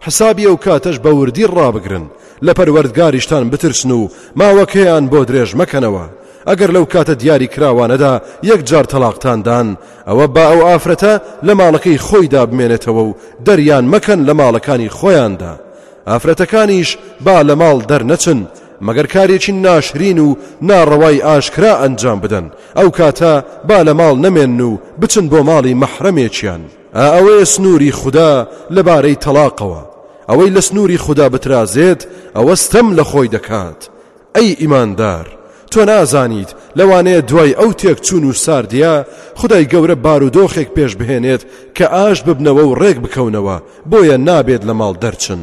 حسابی ئەو کاتەش بە وردی ڕابگرن، لە پەروەردگاریشتان بترسن و ماوەکەیان بۆ درێژ مەکەنەوە، ئەگەر لەو کاتە دیاری کراوانەدا یەکجار تەڵاقتان دان، ئەوە با ئەو ئافرەتە لە ماڵەکەی خۆیدا بمێنێتەوە و دەریان مەکەن لە ماڵەکانی خۆیاندا، ئافرەتەکانیش با لە ماڵ دەرنەچن مەگەر کارێکی ناشرین و ناڕەوای ئاشکرا ئەنجام بدەن، ئەو کاتە با لە ماڵ نەمێنن و بچن بۆ ماڵی مەحرەمێکیان. ئا ئەوەیە سنووری خودا لەبارەی تەڵاقەوە، ئەوەی لە سنووری خودا بترازێت ئەوە ستەم لە خۆی دەکات، ئەی ئیماندار تۆ نازانیت لەوانەیە دوای ئەو تێکچوون و ساردییە خودای گەورە بارودۆخێک پێش بهێنێت کە ئاشت ببنەوە و ڕێک بکەونەوە بۆیە نابێت لە ماڵ دەرچن.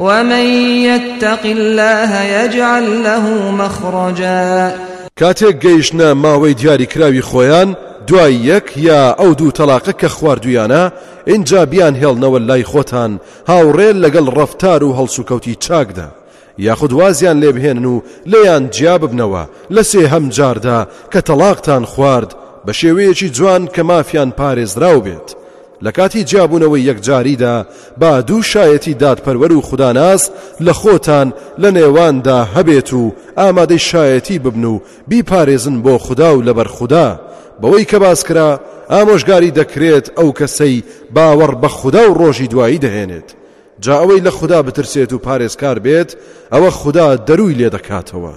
ومن یتق اللە یجعل له مخرجا کاتێک گەیشتنە ماوەی دیاری کراوی خۆیان دوای یەک یا ئەو دوو تەلاقە کە خواردویانە ئینجا بیان هێڵنەوە لای خۆتان هاوڕێ لەگەڵ ڕەفتار و هەڵسوکەوتی چاکدا یاخود وازیان لێبهێنن و لێیان جیا ببنەوە لە سێ هەم جاردا کە تەلاقتان خوارد بە شێوەیەکی جوان کە مافیان پارێزراو بێت لە کاتی جیابوونەوەی یەکجاریدا با دوو شایەتی دادپەروەر و خوداناس لە خۆتان لە نێواندا هەبێت و ئامادەی شایەتی ببن و بیپارێزن بۆ خودا و لەبەر خودا، بەوەی کە باسکرا ئامۆژگاری دەکرێت ئەو کەسەی باوەڕ بە خودا و ڕۆژی دوایی دەهێنێت، جا ئەوەی لە خودا بترسێت و پارێزکار بێت ئەوە خودا دەرووی لێدەکاتەوە.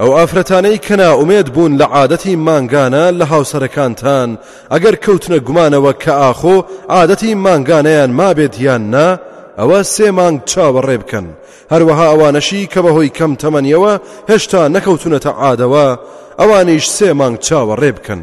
ئەو ئافرەتانەی کە نائومێد بوون لە عادەتی مانگانە لە هاوسەرەکانتان ئەگەر کەوتنە گومانەوە کە ئاخۆ عادەتی مانگانەیان مابێت یان نا ئەوە سێ مانگ چاوەڕێ بکەن هەروەها ئەوانەشی کە بەهۆی کەم تەمەنیەوە هێشتا نەکەوتونەتە عادەوە ئەوانیش سێ مانگ چاوەڕێ بکەن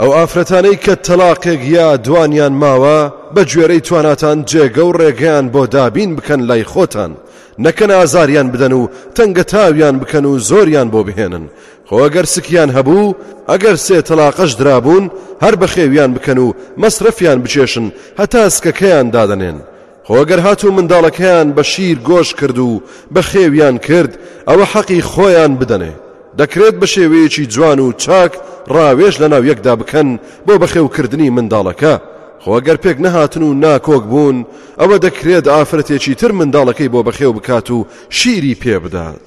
ئەو ئافرەتانەی کە تەلاقێک یا دوانیان ماوە بە گوێرەی تواناتان جێگە و ڕێگەیان بۆ دابین بکەن لای خۆتان نەکەن ئازاریان بدەن و تەنگە تاویان بکەن و زۆریان بۆ بهێنن خۆگەر سکیان هەبوو ئەگەر سێ تەلاقەش درابوون هەر بەخێویان بکەن و مەسرەفیان بچێشن هەتا سکەکەیان دادەنێن خۆ گەر هاتوو منداڵەکەیان بە شیر گۆش کرد و بە خێویان کرد ئەوە حەقی خۆیان بدەنێ دەکرێت بە شێوەیەکی جوان و چاک ڕاوێژ لە ناو یەکدا بکەن بۆ بەخێوکردنی منداڵەکە خۆ گەر پێک نەهاتن و ناکۆک بوون ئەوە دەکرێت ئافرەتێکی تر منداڵەکەی بۆ بەخێو بکات و شیری پێ بدات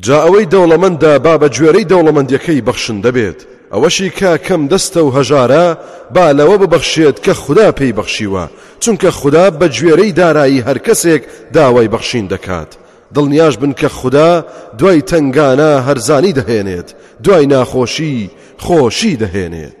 جا ئەوەی دەوڵەمەندە با بە گوێرەی دەوڵەمەندیەکەی بەخشندە بێت، ئەوەشی کە کەم دەستە و هەژارە با لەوە ببەخشێت کە خودا پێی بەخشیوە، چونکە خودا بە گوێرەی دارایی هەر کەسێک داوای بەخشین دەکات، دڵنیاش بن کە خودا دوای تەنگانە هەرزانی دەهێنێت، دوای ناخۆشی خۆشی دەهێنێت.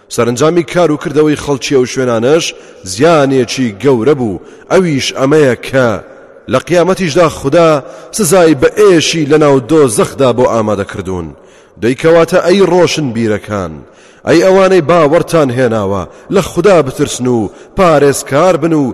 سەرنجامی کار و کردەوەی خەڵکی ئەو شوێنانەش زیانێکی گەورە بوو، ئەویش ئەمەیە کە لە قیامەتیشدا خودا سزای بەئێشی لەناو دۆزەخدا بۆ ئامادە کردوون. دەی کەواتە ئەی ڕۆشنبیرەکان، ئەی ئەوانەی باوەڕتان هێناوە، لە خودا بترسن و پارێزکار بن و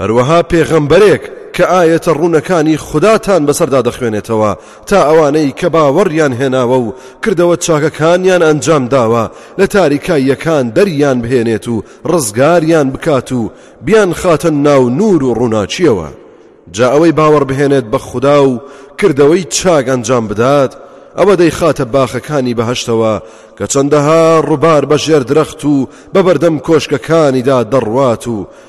هەروەها پێغەمبەرێک کە ئایەتە ڕوونەکانی خوداتان بەسەردا دەخوێنێتەوە تا ئەوانەی کە باوەڕیان هێناوە و کردەوە چاکەکانیان ئەنجام داوە لە تاریکاییەکان دەریان بهێنێت و ڕزگاریان بکات و بیانخاتە ناو نوور و ڕووناکییەوە جا ئەوەی باوەڕ بهێنێت بە خودا و کردەوەی چاک ئەنجام بدات ئەوە دەیخاتە باخەکانی بەهەشتەوە کە چەندەها ڕووبار بە ژێر درەخت و بە بەردەم کۆشکەکانیدا دەڕوات و